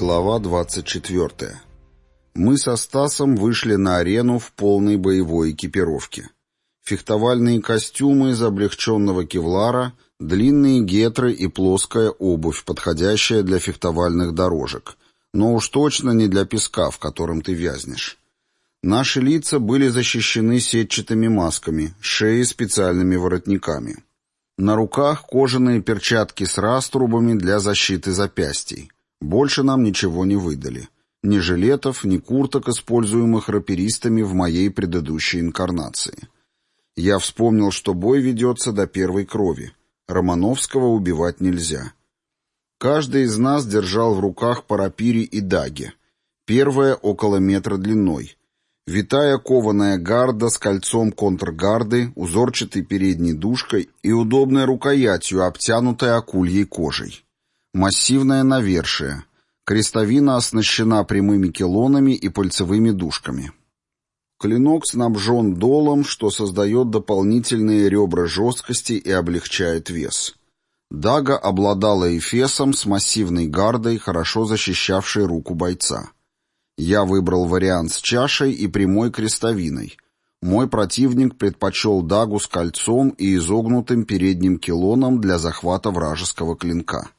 Глава 24. Мы со Стасом вышли на арену в полной боевой экипировке. Фехтовальные костюмы из облегченного кевлара, длинные гетры и плоская обувь, подходящая для фехтовальных дорожек, но уж точно не для песка, в котором ты вязнешь. Наши лица были защищены сетчатыми масками, шеи специальными воротниками. На руках кожаные перчатки с раструбами для защиты запястий. Больше нам ничего не выдали. Ни жилетов, ни курток, используемых раперистами в моей предыдущей инкарнации. Я вспомнил, что бой ведется до первой крови. Романовского убивать нельзя. Каждый из нас держал в руках по и даге. Первая около метра длиной. Витая кованая гарда с кольцом контргарды, узорчатой передней дужкой и удобной рукоятью, обтянутой акульей кожей. Массивное навершие. Крестовина оснащена прямыми килонами и пальцевыми дужками. Клинок снабжен долом, что создает дополнительные ребра жесткости и облегчает вес. Дага обладала эфесом с массивной гардой, хорошо защищавшей руку бойца. Я выбрал вариант с чашей и прямой крестовиной. Мой противник предпочел дагу с кольцом и изогнутым передним килоном для захвата вражеского клинка.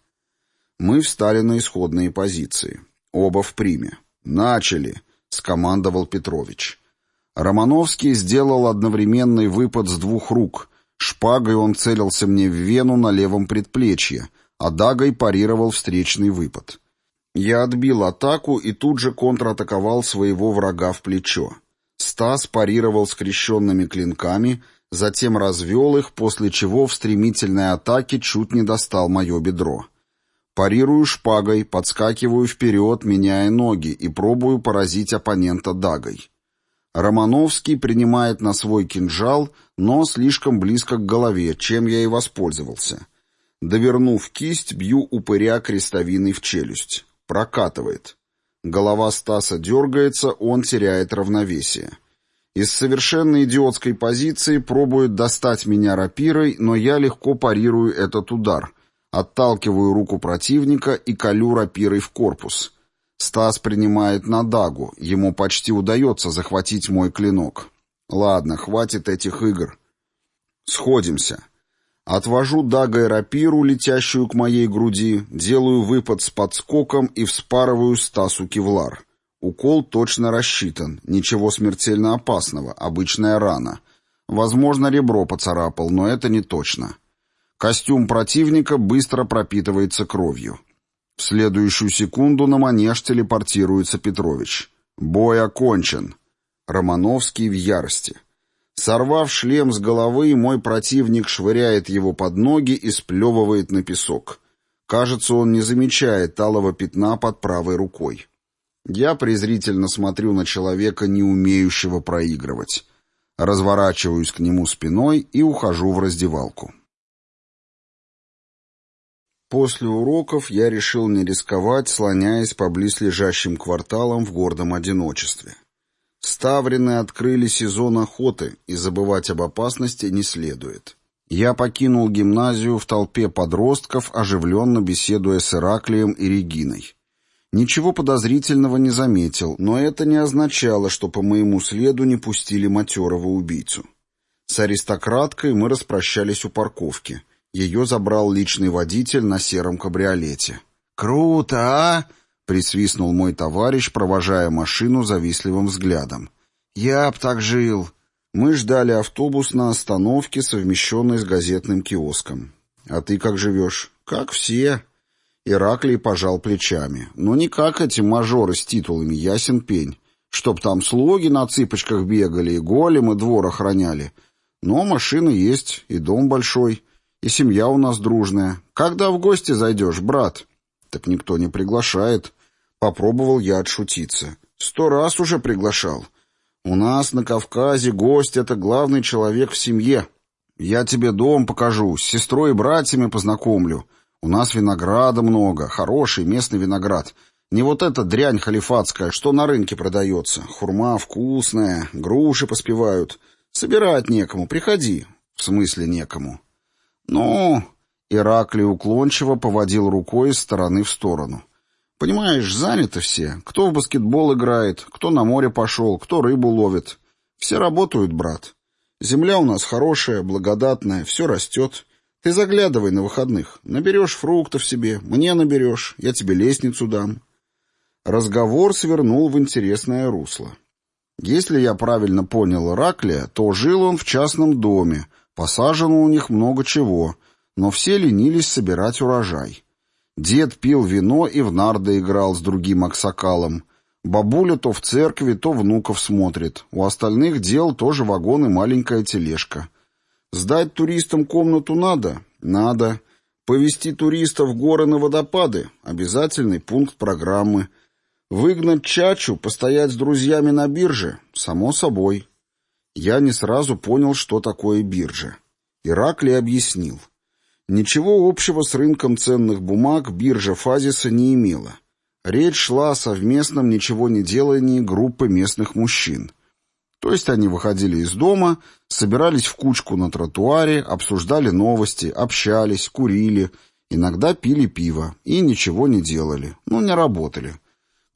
Мы встали на исходные позиции. Оба в приме. «Начали!» — скомандовал Петрович. Романовский сделал одновременный выпад с двух рук. Шпагой он целился мне в вену на левом предплечье, а дагой парировал встречный выпад. Я отбил атаку и тут же контратаковал своего врага в плечо. Стас парировал скрещенными клинками, затем развел их, после чего в стремительной атаке чуть не достал мое бедро. Парирую шпагой, подскакиваю вперед, меняя ноги, и пробую поразить оппонента дагой. Романовский принимает на свой кинжал, но слишком близко к голове, чем я и воспользовался. Довернув кисть, бью упыря крестовиной в челюсть. Прокатывает. Голова Стаса дергается, он теряет равновесие. Из совершенно идиотской позиции пробует достать меня рапирой, но я легко парирую этот удар — Отталкиваю руку противника и колю рапирой в корпус. Стас принимает на дагу, ему почти удается захватить мой клинок. Ладно, хватит этих игр. Сходимся. Отвожу дагой рапиру, летящую к моей груди, делаю выпад с подскоком и вспарываю Стасу кевлар. Укол точно рассчитан, ничего смертельно опасного, обычная рана. Возможно, ребро поцарапал, но это не точно. Костюм противника быстро пропитывается кровью. В следующую секунду на манеж телепортируется Петрович. Бой окончен. Романовский в ярости. Сорвав шлем с головы, мой противник швыряет его под ноги и сплевывает на песок. Кажется, он не замечает талого пятна под правой рукой. Я презрительно смотрю на человека, не умеющего проигрывать. Разворачиваюсь к нему спиной и ухожу в раздевалку. После уроков я решил не рисковать, слоняясь по близлежащим кварталам в гордом одиночестве. Ставрины открыли сезон охоты, и забывать об опасности не следует. Я покинул гимназию в толпе подростков, оживленно беседуя с Ираклием и Региной. Ничего подозрительного не заметил, но это не означало, что по моему следу не пустили матерого убийцу. С аристократкой мы распрощались у парковки — ее забрал личный водитель на сером кабриолете. «Круто, а?» — присвистнул мой товарищ, провожая машину завистливым взглядом. «Я б так жил!» Мы ждали автобус на остановке, совмещенной с газетным киоском. «А ты как живешь?» «Как все». Ираклий пожал плечами. «Ну не как эти мажоры с титулами, ясен пень. Чтоб там слуги на цыпочках бегали, и голем, и двор охраняли. Но машина есть, и дом большой. И семья у нас дружная. Когда в гости зайдешь, брат? Так никто не приглашает. Попробовал я отшутиться. Сто раз уже приглашал. У нас на Кавказе гость — это главный человек в семье. Я тебе дом покажу, с сестрой и братьями познакомлю. У нас винограда много, хороший местный виноград. Не вот эта дрянь халифатская, что на рынке продается. Хурма вкусная, груши поспевают. Собирать некому, приходи. В смысле некому. «Ну...» — Ираклий уклончиво поводил рукой из стороны в сторону. Понимаешь, заняты все. Кто в баскетбол играет, кто на море пошел, кто рыбу ловит. Все работают, брат. Земля у нас хорошая, благодатная, все растет. Ты заглядывай на выходных. Наберешь фруктов себе, мне наберешь, я тебе лестницу дам. Разговор свернул в интересное русло. Если я правильно понял Ираклия, то жил он в частном доме, посажено у них много чего, но все ленились собирать урожай. Дед пил вино и в нарды играл с другим аксакалом. Бабуля то в церкви, то внуков смотрит. У остальных дел тоже вагон и маленькая тележка. Сдать туристам комнату надо? Надо. Повести туристов в горы на водопады? Обязательный пункт программы. Выгнать чачу, постоять с друзьями на бирже? Само собой. Я не сразу понял, что такое биржа. Ираклий объяснил. Ничего общего с рынком ценных бумаг биржа Фазиса не имела. Речь шла о совместном ничего не делании группы местных мужчин. То есть они выходили из дома, собирались в кучку на тротуаре, обсуждали новости, общались, курили, иногда пили пиво и ничего не делали, ну не работали.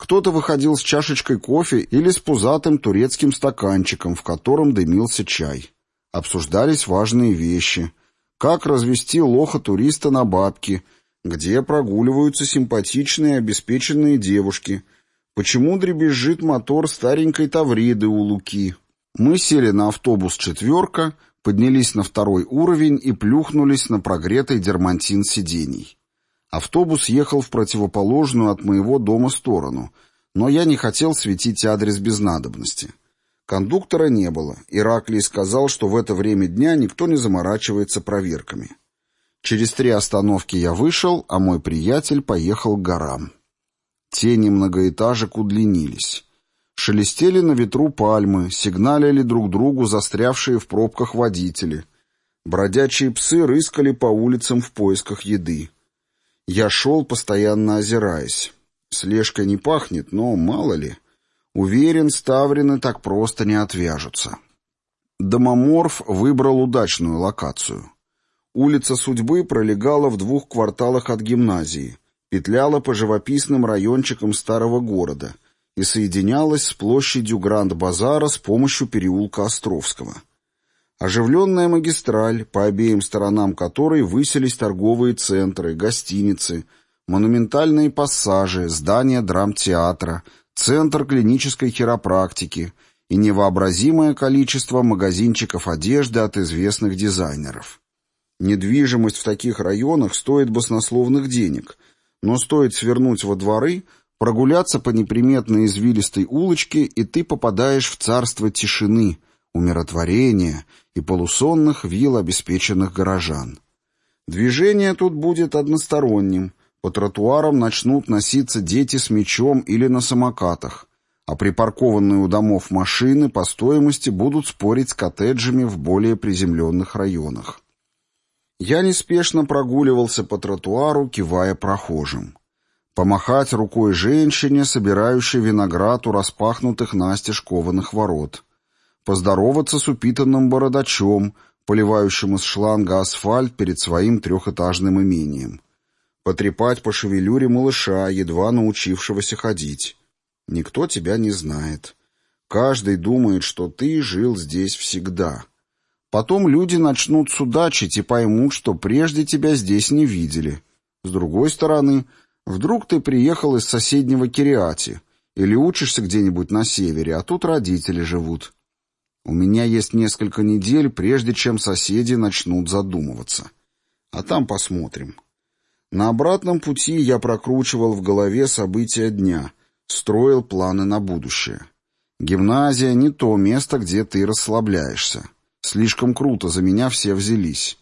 Кто-то выходил с чашечкой кофе или с пузатым турецким стаканчиком, в котором дымился чай. Обсуждались важные вещи. Как развести лоха-туриста на бабки, где прогуливаются симпатичные обеспеченные девушки, почему дребезжит мотор старенькой Тавриды у Луки. Мы сели на автобус «четверка», поднялись на второй уровень и плюхнулись на прогретый дермантин сидений. Автобус ехал в противоположную от моего дома сторону, но я не хотел светить адрес без надобности. Кондуктора не было. Ираклий сказал, что в это время дня никто не заморачивается проверками. Через три остановки я вышел, а мой приятель поехал к горам. Тени многоэтажек удлинились. Шелестели на ветру пальмы, сигналили друг другу застрявшие в пробках водители. Бродячие псы рыскали по улицам в поисках еды. Я шел, постоянно озираясь. Слежкой не пахнет, но мало ли. Уверен, ставрины так просто не отвяжутся. Домоморф выбрал удачную локацию. Улица Судьбы пролегала в двух кварталах от гимназии, петляла по живописным райончикам старого города и соединялась с площадью Гранд-Базара с помощью переулка Островского. Оживленная магистраль, по обеим сторонам которой высились торговые центры, гостиницы, монументальные пассажи, здания драмтеатра, центр клинической хиропрактики и невообразимое количество магазинчиков одежды от известных дизайнеров. Недвижимость в таких районах стоит баснословных денег, но стоит свернуть во дворы, прогуляться по неприметной извилистой улочке, и ты попадаешь в царство тишины, умиротворения и полусонных вил обеспеченных горожан. Движение тут будет односторонним. По тротуарам начнут носиться дети с мечом или на самокатах, а припаркованные у домов машины по стоимости будут спорить с коттеджами в более приземленных районах. Я неспешно прогуливался по тротуару, кивая прохожим. Помахать рукой женщине, собирающей виноград у распахнутых настежь кованых ворот поздороваться с упитанным бородачом, поливающим из шланга асфальт перед своим трехэтажным имением, потрепать по шевелюре малыша, едва научившегося ходить. Никто тебя не знает. Каждый думает, что ты жил здесь всегда. Потом люди начнут судачить и поймут, что прежде тебя здесь не видели. С другой стороны, вдруг ты приехал из соседнего Кириати или учишься где-нибудь на севере, а тут родители живут. У меня есть несколько недель, прежде чем соседи начнут задумываться. А там посмотрим. На обратном пути я прокручивал в голове события дня, строил планы на будущее. Гимназия — не то место, где ты расслабляешься. Слишком круто, за меня все взялись.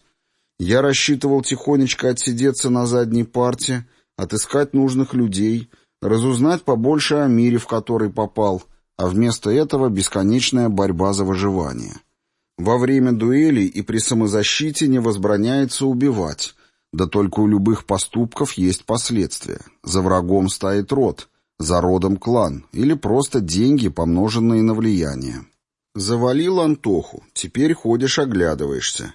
Я рассчитывал тихонечко отсидеться на задней парте, отыскать нужных людей, разузнать побольше о мире, в который попал — а вместо этого бесконечная борьба за выживание. Во время дуэлей и при самозащите не возбраняется убивать, да только у любых поступков есть последствия. За врагом стоит род, за родом клан или просто деньги, помноженные на влияние. Завалил Антоху, теперь ходишь оглядываешься.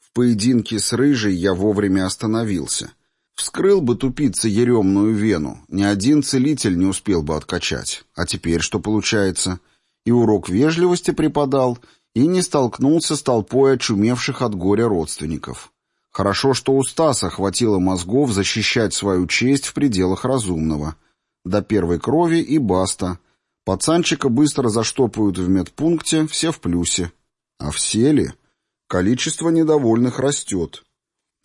В поединке с Рыжей я вовремя остановился. Вскрыл бы тупица еремную вену, ни один целитель не успел бы откачать. А теперь что получается? И урок вежливости преподал, и не столкнулся с толпой очумевших от горя родственников. Хорошо, что у Стаса хватило мозгов защищать свою честь в пределах разумного. До первой крови и баста. Пацанчика быстро заштопают в медпункте, все в плюсе. А все ли? Количество недовольных растет.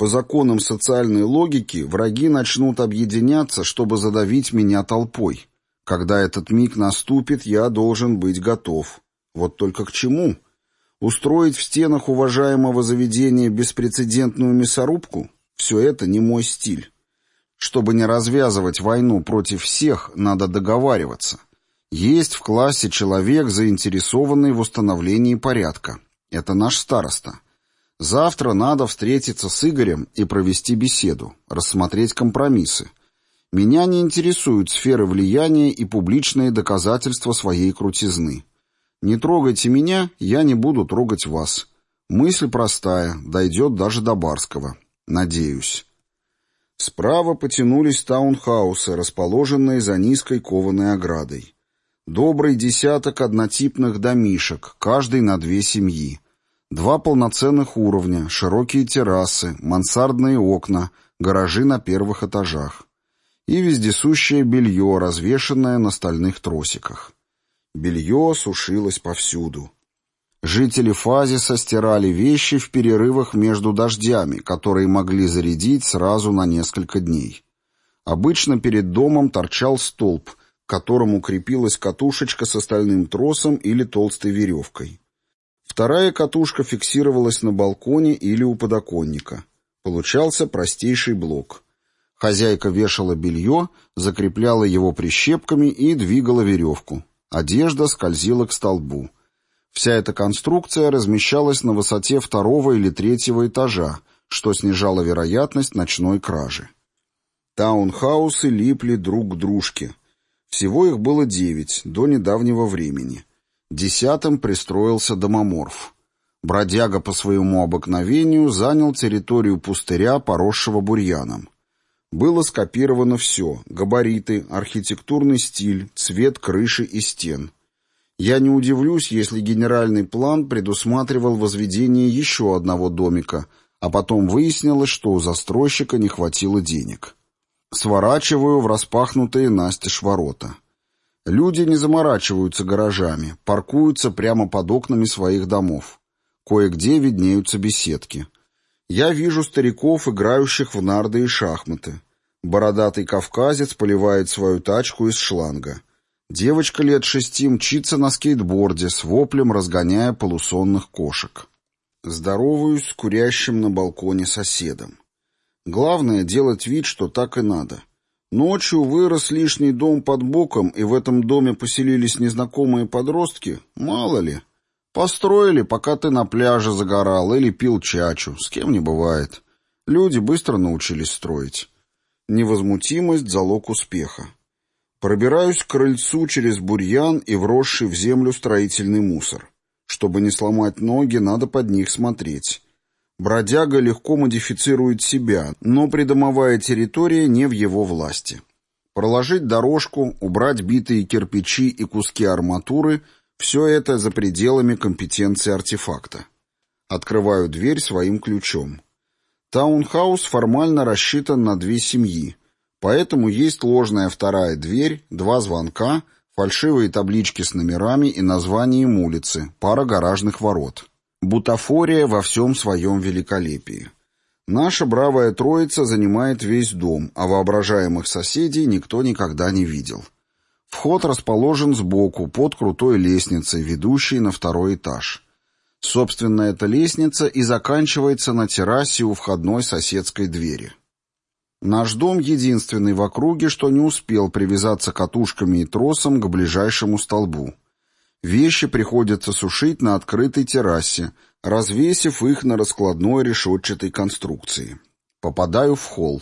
По законам социальной логики враги начнут объединяться, чтобы задавить меня толпой. Когда этот миг наступит, я должен быть готов. Вот только к чему? Устроить в стенах уважаемого заведения беспрецедентную мясорубку? Все это не мой стиль. Чтобы не развязывать войну против всех, надо договариваться. Есть в классе человек, заинтересованный в установлении порядка. Это наш староста. Завтра надо встретиться с Игорем и провести беседу, рассмотреть компромиссы. Меня не интересуют сферы влияния и публичные доказательства своей крутизны. Не трогайте меня, я не буду трогать вас. Мысль простая, дойдет даже до Барского. Надеюсь. Справа потянулись таунхаусы, расположенные за низкой кованой оградой. Добрый десяток однотипных домишек, каждый на две семьи. Два полноценных уровня, широкие террасы, мансардные окна, гаражи на первых этажах. И вездесущее белье, развешанное на стальных тросиках. Белье сушилось повсюду. Жители Фазиса стирали вещи в перерывах между дождями, которые могли зарядить сразу на несколько дней. Обычно перед домом торчал столб, к которому крепилась катушечка с остальным тросом или толстой веревкой. Вторая катушка фиксировалась на балконе или у подоконника. Получался простейший блок. Хозяйка вешала белье, закрепляла его прищепками и двигала веревку. Одежда скользила к столбу. Вся эта конструкция размещалась на высоте второго или третьего этажа, что снижало вероятность ночной кражи. Таунхаусы липли друг к дружке. Всего их было девять, до недавнего времени. Десятым пристроился домоморф. Бродяга по своему обыкновению занял территорию пустыря, поросшего бурьяном. Было скопировано все — габариты, архитектурный стиль, цвет крыши и стен. Я не удивлюсь, если генеральный план предусматривал возведение еще одного домика, а потом выяснилось, что у застройщика не хватило денег. Сворачиваю в распахнутые настежь ворота. Люди не заморачиваются гаражами, паркуются прямо под окнами своих домов. Кое-где виднеются беседки. Я вижу стариков, играющих в нарды и шахматы. Бородатый кавказец поливает свою тачку из шланга. Девочка лет шести мчится на скейтборде с воплем, разгоняя полусонных кошек. Здороваюсь с курящим на балконе соседом. Главное — делать вид, что так и надо. Ночью вырос лишний дом под боком, и в этом доме поселились незнакомые подростки, мало ли. Построили, пока ты на пляже загорал или пил чачу, с кем не бывает. Люди быстро научились строить. Невозмутимость — залог успеха. Пробираюсь к крыльцу через бурьян и вросший в землю строительный мусор. Чтобы не сломать ноги, надо под них смотреть. Бродяга легко модифицирует себя, но придомовая территория не в его власти. Проложить дорожку, убрать битые кирпичи и куски арматуры – все это за пределами компетенции артефакта. Открываю дверь своим ключом. Таунхаус формально рассчитан на две семьи, поэтому есть ложная вторая дверь, два звонка, фальшивые таблички с номерами и названием улицы, пара гаражных ворот. Бутафория во всем своем великолепии. Наша бравая троица занимает весь дом, а воображаемых соседей никто никогда не видел. Вход расположен сбоку, под крутой лестницей, ведущей на второй этаж. Собственно, эта лестница и заканчивается на террасе у входной соседской двери. Наш дом единственный в округе, что не успел привязаться катушками и тросом к ближайшему столбу. Вещи приходится сушить на открытой террасе, развесив их на раскладной решетчатой конструкции. Попадаю в холл.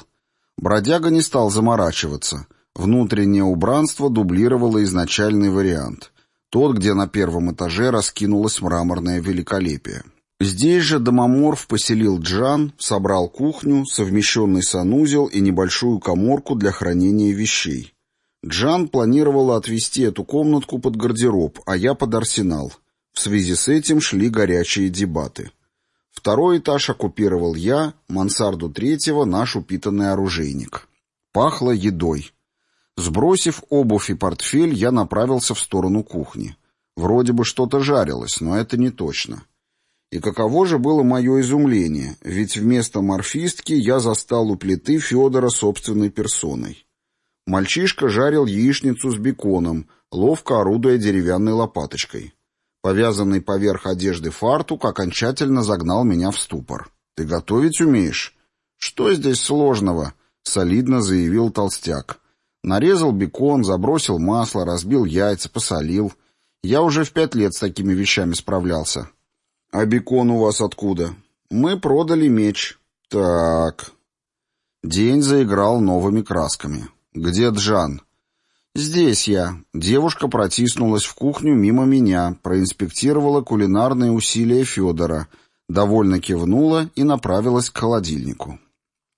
Бродяга не стал заморачиваться. Внутреннее убранство дублировало изначальный вариант. Тот, где на первом этаже раскинулось мраморное великолепие. Здесь же домоморф поселил Джан, собрал кухню, совмещенный санузел и небольшую коморку для хранения вещей. Джан планировала отвести эту комнатку под гардероб, а я под арсенал. В связи с этим шли горячие дебаты. Второй этаж оккупировал я, мансарду третьего — наш упитанный оружейник. Пахло едой. Сбросив обувь и портфель, я направился в сторону кухни. Вроде бы что-то жарилось, но это не точно. И каково же было мое изумление, ведь вместо морфистки я застал у плиты Федора собственной персоной. Мальчишка жарил яичницу с беконом, ловко орудуя деревянной лопаточкой. Повязанный поверх одежды фартук окончательно загнал меня в ступор. «Ты готовить умеешь?» «Что здесь сложного?» — солидно заявил толстяк. Нарезал бекон, забросил масло, разбил яйца, посолил. Я уже в пять лет с такими вещами справлялся. «А бекон у вас откуда?» «Мы продали меч». «Так...» День заиграл новыми красками. «Где Джан?» «Здесь я». Девушка протиснулась в кухню мимо меня, проинспектировала кулинарные усилия Федора, довольно кивнула и направилась к холодильнику.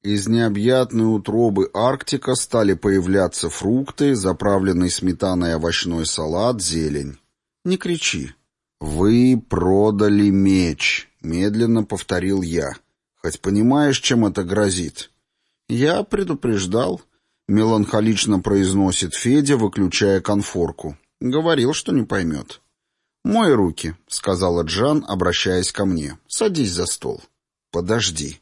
Из необъятной утробы Арктика стали появляться фрукты, заправленный сметаной овощной салат, зелень. «Не кричи». «Вы продали меч», — медленно повторил я. «Хоть понимаешь, чем это грозит?» «Я предупреждал», — меланхолично произносит Федя, выключая конфорку. «Говорил, что не поймет». «Мой руки», — сказала Джан, обращаясь ко мне. «Садись за стол». «Подожди».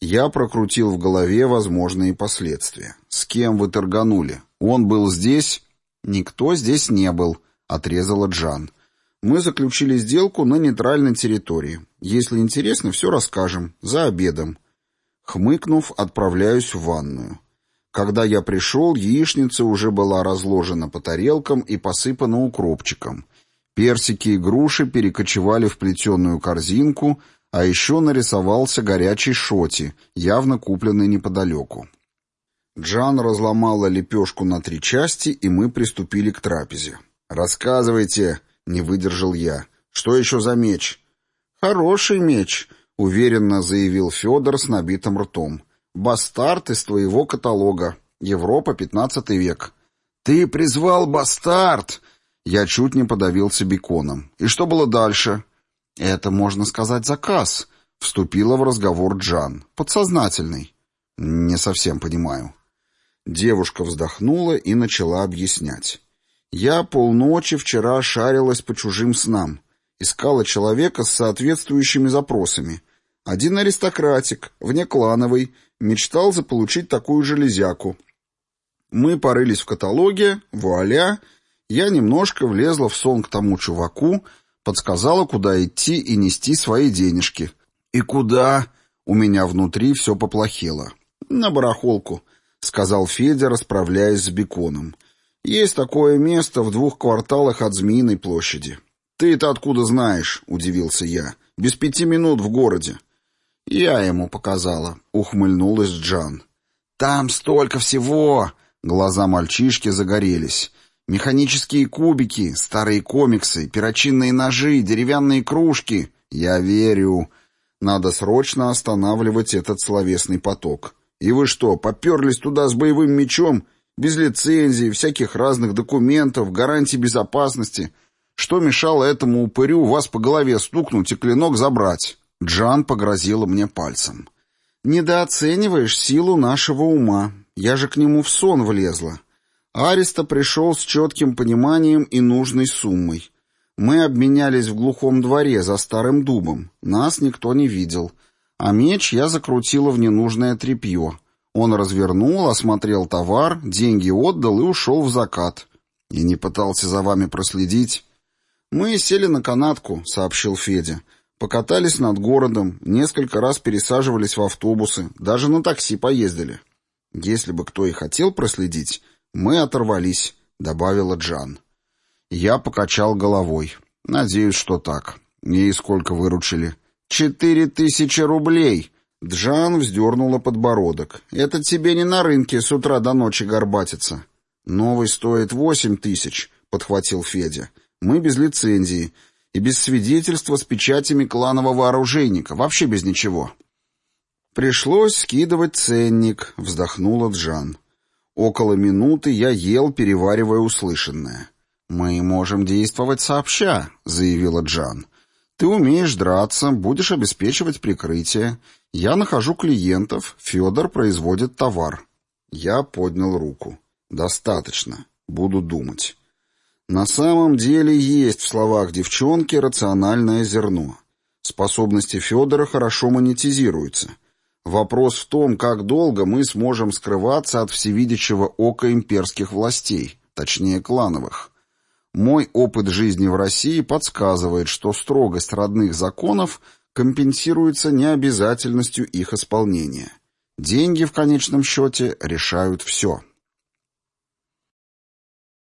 Я прокрутил в голове возможные последствия. «С кем вы торганули? Он был здесь?» «Никто здесь не был», — отрезала Джан. Мы заключили сделку на нейтральной территории. Если интересно, все расскажем. За обедом. Хмыкнув, отправляюсь в ванную. Когда я пришел, яичница уже была разложена по тарелкам и посыпана укропчиком. Персики и груши перекочевали в плетеную корзинку, а еще нарисовался горячий шоти, явно купленный неподалеку. Джан разломала лепешку на три части, и мы приступили к трапезе. «Рассказывайте», не выдержал я. «Что еще за меч?» «Хороший меч», — уверенно заявил Федор с набитым ртом. «Бастард из твоего каталога. Европа, пятнадцатый век». «Ты призвал бастард!» Я чуть не подавился беконом. «И что было дальше?» «Это, можно сказать, заказ», — вступила в разговор Джан. «Подсознательный». «Не совсем понимаю». Девушка вздохнула и начала объяснять. Я полночи вчера шарилась по чужим снам. Искала человека с соответствующими запросами. Один аристократик, внеклановый, мечтал заполучить такую железяку. Мы порылись в каталоге, вуаля, я немножко влезла в сон к тому чуваку, подсказала, куда идти и нести свои денежки. «И куда?» У меня внутри все поплохело. «На барахолку», — сказал Федя, расправляясь с беконом. Есть такое место в двух кварталах от Змеиной площади. Ты-то откуда знаешь? удивился я. Без пяти минут в городе. Я ему показала, ухмыльнулась Джан. Там столько всего! Глаза мальчишки загорелись. Механические кубики, старые комиксы, перочинные ножи, деревянные кружки. Я верю. Надо срочно останавливать этот словесный поток. И вы что, поперлись туда с боевым мечом без лицензии, всяких разных документов, гарантий безопасности. Что мешало этому упырю вас по голове стукнуть и клинок забрать? Джан погрозила мне пальцем. «Недооцениваешь силу нашего ума. Я же к нему в сон влезла». Ариста пришел с четким пониманием и нужной суммой. Мы обменялись в глухом дворе за старым дубом. Нас никто не видел. А меч я закрутила в ненужное тряпье. Он развернул, осмотрел товар, деньги отдал и ушел в закат. И не пытался за вами проследить. «Мы сели на канатку», — сообщил Федя. «Покатались над городом, несколько раз пересаживались в автобусы, даже на такси поездили». «Если бы кто и хотел проследить, мы оторвались», — добавила Джан. Я покачал головой. «Надеюсь, что так. И сколько выручили?» «Четыре тысячи рублей!» Джан вздернула подбородок. «Это тебе не на рынке с утра до ночи горбатиться». «Новый стоит восемь тысяч», — подхватил Федя. «Мы без лицензии. И без свидетельства с печатями кланового оружейника. Вообще без ничего. «Пришлось скидывать ценник», — вздохнула Джан. Около минуты я ел, переваривая услышанное. «Мы можем действовать сообща», — заявила Джан. «Ты умеешь драться, будешь обеспечивать прикрытие. Я нахожу клиентов, Федор производит товар». Я поднял руку. «Достаточно. Буду думать». На самом деле есть в словах девчонки рациональное зерно. Способности Федора хорошо монетизируются. Вопрос в том, как долго мы сможем скрываться от всевидящего ока имперских властей, точнее клановых. Мой опыт жизни в России подсказывает, что строгость родных законов компенсируется необязательностью их исполнения. Деньги в конечном счете решают все.